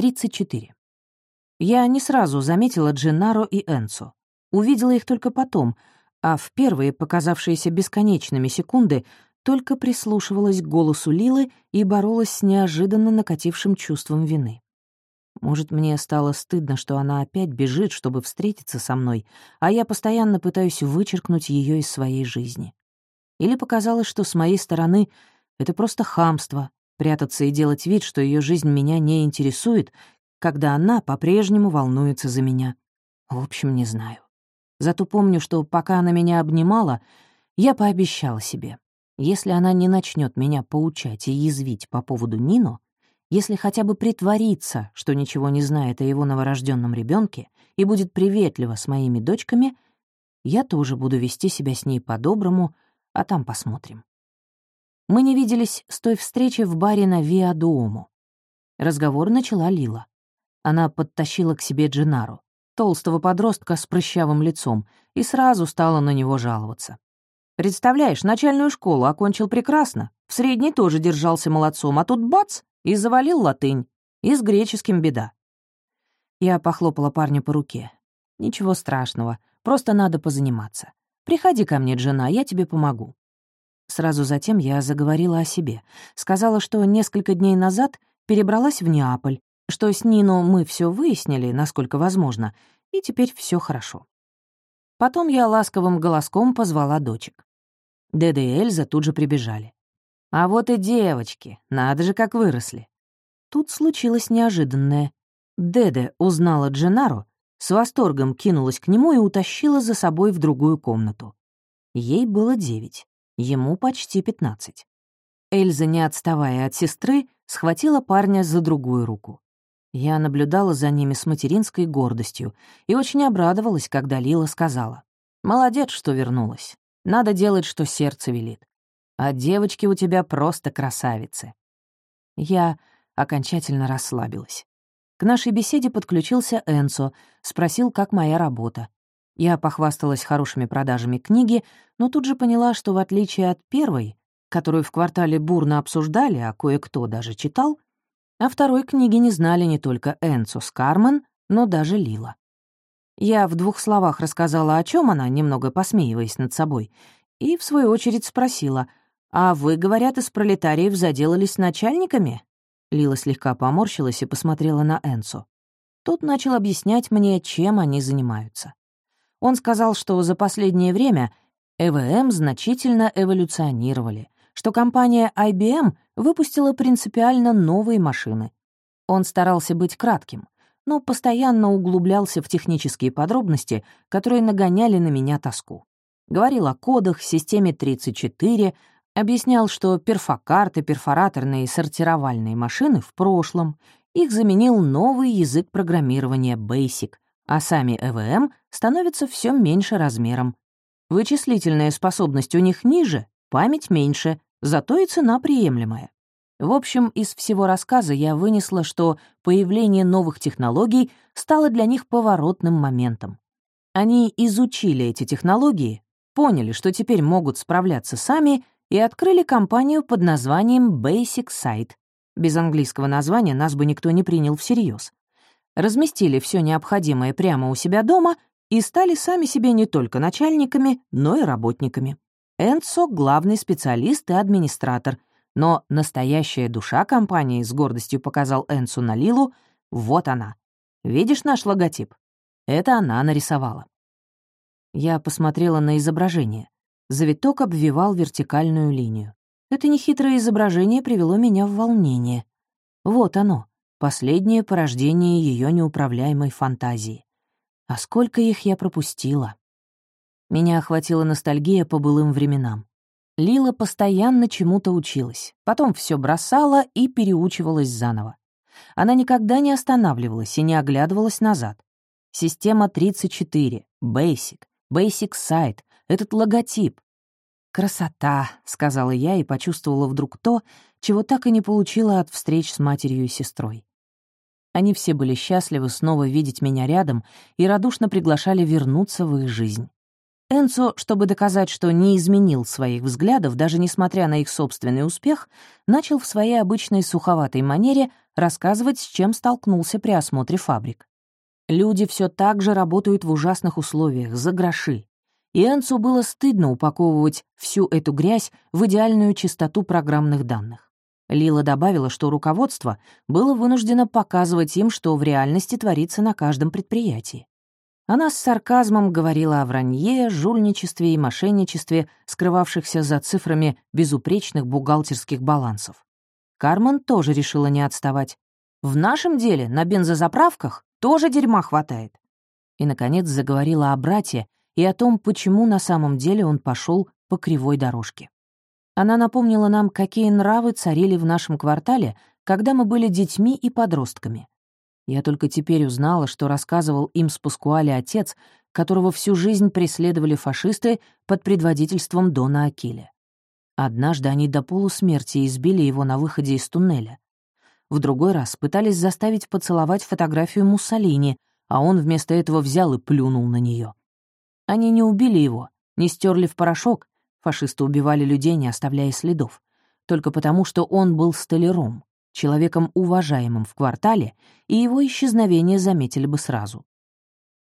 34. Я не сразу заметила Дженаро и Энцо. Увидела их только потом, а в первые, показавшиеся бесконечными секунды, только прислушивалась к голосу Лилы и боролась с неожиданно накатившим чувством вины. Может, мне стало стыдно, что она опять бежит, чтобы встретиться со мной, а я постоянно пытаюсь вычеркнуть ее из своей жизни. Или показалось, что с моей стороны это просто хамство — прятаться и делать вид, что ее жизнь меня не интересует, когда она по-прежнему волнуется за меня. В общем, не знаю. Зато помню, что пока она меня обнимала, я пообещала себе. Если она не начнет меня поучать и язвить по поводу Нино, если хотя бы притвориться, что ничего не знает о его новорожденном ребенке и будет приветлива с моими дочками, я тоже буду вести себя с ней по-доброму, а там посмотрим. Мы не виделись с той встречи в баре на Виадуому. Разговор начала Лила. Она подтащила к себе Джинару, толстого подростка с прыщавым лицом, и сразу стала на него жаловаться. «Представляешь, начальную школу окончил прекрасно, в средней тоже держался молодцом, а тут бац, и завалил латынь. И с греческим беда. Я похлопала парня по руке. Ничего страшного, просто надо позаниматься. Приходи ко мне, жена, я тебе помогу. Сразу затем я заговорила о себе. Сказала, что несколько дней назад перебралась в Неаполь, что с Нино мы все выяснили, насколько возможно, и теперь все хорошо. Потом я ласковым голоском позвала дочек. Деда и Эльза тут же прибежали. А вот и девочки, надо же, как выросли. Тут случилось неожиданное. Деде узнала Дженаро, с восторгом кинулась к нему и утащила за собой в другую комнату. Ей было девять, ему почти пятнадцать. Эльза, не отставая от сестры, схватила парня за другую руку. Я наблюдала за ними с материнской гордостью и очень обрадовалась, когда Лила сказала. «Молодец, что вернулась. Надо делать, что сердце велит а девочки у тебя просто красавицы». Я окончательно расслабилась. К нашей беседе подключился Энцо, спросил, как моя работа. Я похвасталась хорошими продажами книги, но тут же поняла, что в отличие от первой, которую в квартале бурно обсуждали, а кое-кто даже читал, о второй книге не знали не только Энцо с но даже Лила. Я в двух словах рассказала, о чем она, немного посмеиваясь над собой, и, в свою очередь, спросила — «А вы, говорят, из пролетариев заделались начальниками?» Лила слегка поморщилась и посмотрела на Энсу. Тот начал объяснять мне, чем они занимаются. Он сказал, что за последнее время ЭВМ значительно эволюционировали, что компания IBM выпустила принципиально новые машины. Он старался быть кратким, но постоянно углублялся в технические подробности, которые нагоняли на меня тоску. Говорил о кодах, системе 34, Объяснял, что перфокарты, перфораторные и сортировальные машины в прошлом, их заменил новый язык программирования Basic, а сами ЭВМ становятся все меньше размером. Вычислительная способность у них ниже, память меньше, зато и цена приемлемая. В общем, из всего рассказа я вынесла, что появление новых технологий стало для них поворотным моментом. Они изучили эти технологии, поняли, что теперь могут справляться сами и открыли компанию под названием Basic Site. Без английского названия нас бы никто не принял всерьез. Разместили все необходимое прямо у себя дома и стали сами себе не только начальниками, но и работниками. Энцо — главный специалист и администратор, но настоящая душа компании, с гордостью показал Энцо на Лилу, вот она. Видишь наш логотип? Это она нарисовала. Я посмотрела на изображение. Завиток обвивал вертикальную линию. Это нехитрое изображение привело меня в волнение. Вот оно, последнее порождение ее неуправляемой фантазии. А сколько их я пропустила. Меня охватила ностальгия по былым временам. Лила постоянно чему-то училась, потом все бросала и переучивалась заново. Она никогда не останавливалась и не оглядывалась назад. Система 34, Basic, Basic Site, этот логотип. «Красота», — сказала я и почувствовала вдруг то, чего так и не получила от встреч с матерью и сестрой. Они все были счастливы снова видеть меня рядом и радушно приглашали вернуться в их жизнь. Энцо, чтобы доказать, что не изменил своих взглядов, даже несмотря на их собственный успех, начал в своей обычной суховатой манере рассказывать, с чем столкнулся при осмотре фабрик. Люди все так же работают в ужасных условиях, за гроши. И Энцу было стыдно упаковывать всю эту грязь в идеальную чистоту программных данных. Лила добавила, что руководство было вынуждено показывать им, что в реальности творится на каждом предприятии. Она с сарказмом говорила о вранье, жульничестве и мошенничестве, скрывавшихся за цифрами безупречных бухгалтерских балансов. Кармен тоже решила не отставать. «В нашем деле на бензозаправках тоже дерьма хватает». И, наконец, заговорила о брате и о том, почему на самом деле он пошел по кривой дорожке. Она напомнила нам, какие нравы царили в нашем квартале, когда мы были детьми и подростками. Я только теперь узнала, что рассказывал им с Паскуале отец, которого всю жизнь преследовали фашисты под предводительством Дона Акиля. Однажды они до полусмерти избили его на выходе из туннеля. В другой раз пытались заставить поцеловать фотографию Муссолини, а он вместо этого взял и плюнул на нее. Они не убили его, не стерли в порошок, фашисты убивали людей, не оставляя следов, только потому, что он был столяром человеком уважаемым в квартале, и его исчезновение заметили бы сразу.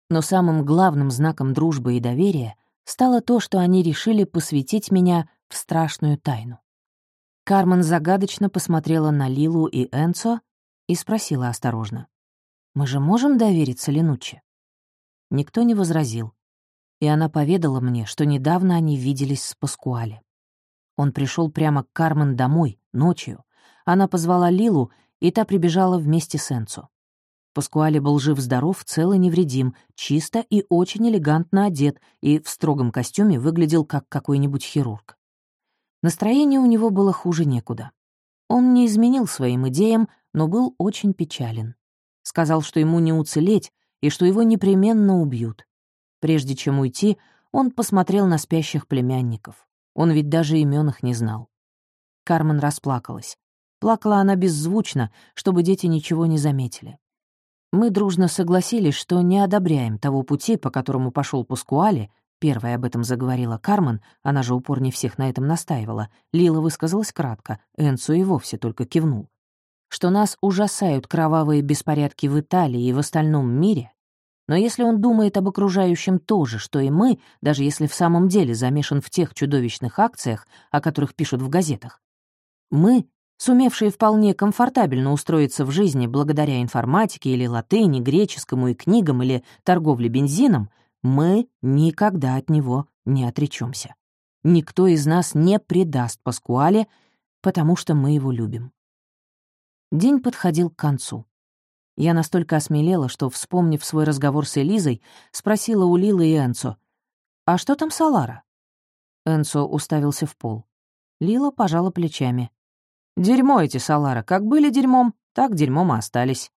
Но самым главным знаком дружбы и доверия стало то, что они решили посвятить меня в страшную тайну. Кармен загадочно посмотрела на Лилу и Энцо и спросила осторожно. «Мы же можем довериться Ленуччи?» Никто не возразил, и она поведала мне, что недавно они виделись с Паскуале. Он пришел прямо к Кармен домой, ночью, она позвала Лилу, и та прибежала вместе с Энцо. Паскуале был жив-здоров, цел и невредим, чисто и очень элегантно одет и в строгом костюме выглядел как какой-нибудь хирург. Настроение у него было хуже некуда. Он не изменил своим идеям, но был очень печален. Сказал, что ему не уцелеть и что его непременно убьют. Прежде чем уйти, он посмотрел на спящих племянников. Он ведь даже имен их не знал. Кармен расплакалась. Плакала она беззвучно, чтобы дети ничего не заметили. Мы дружно согласились, что не одобряем того пути, по которому пошел Паскуале, первая об этом заговорила Кармен, она же упорнее всех на этом настаивала, Лила высказалась кратко, Энцу и вовсе только кивнул. Что нас ужасают кровавые беспорядки в Италии и в остальном мире, но если он думает об окружающем то же, что и мы, даже если в самом деле замешан в тех чудовищных акциях, о которых пишут в газетах, мы сумевшие вполне комфортабельно устроиться в жизни благодаря информатике или латыни, греческому и книгам или торговле бензином, мы никогда от него не отречемся. Никто из нас не предаст Паскуале, потому что мы его любим. День подходил к концу. Я настолько осмелела, что, вспомнив свой разговор с Элизой, спросила у Лилы и Энцо, «А что там Салара?» Энцо уставился в пол. Лила пожала плечами. Дерьмо эти, Салара, как были дерьмом, так дерьмом и остались.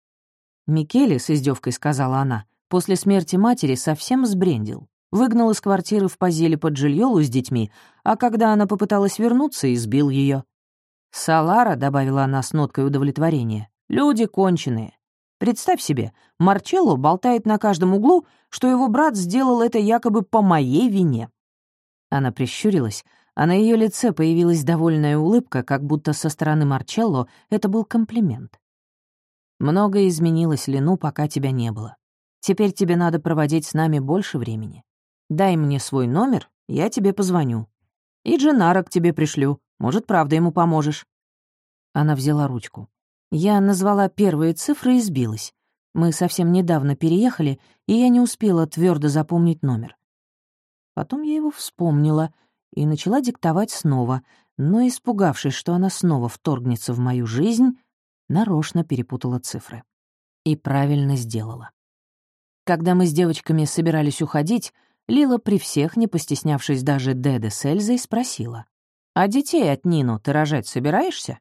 Микеле, с издевкой сказала она, после смерти матери совсем сбрендил. Выгнал из квартиры в Позеле под Жильолу с детьми, а когда она попыталась вернуться, избил ее. «Салара», — добавила она с ноткой удовлетворения, — «люди конченые. Представь себе, Марчелло болтает на каждом углу, что его брат сделал это якобы по моей вине». Она прищурилась, а на ее лице появилась довольная улыбка, как будто со стороны Марчелло это был комплимент. «Многое изменилось, Лену, пока тебя не было. Теперь тебе надо проводить с нами больше времени. Дай мне свой номер, я тебе позвоню. И Дженара к тебе пришлю, может, правда ему поможешь». Она взяла ручку. Я назвала первые цифры и сбилась. Мы совсем недавно переехали, и я не успела твердо запомнить номер. Потом я его вспомнила — и начала диктовать снова, но, испугавшись, что она снова вторгнется в мою жизнь, нарочно перепутала цифры. И правильно сделала. Когда мы с девочками собирались уходить, Лила при всех, не постеснявшись даже Деде с Эльзой, спросила. «А детей от Нину ты рожать собираешься?»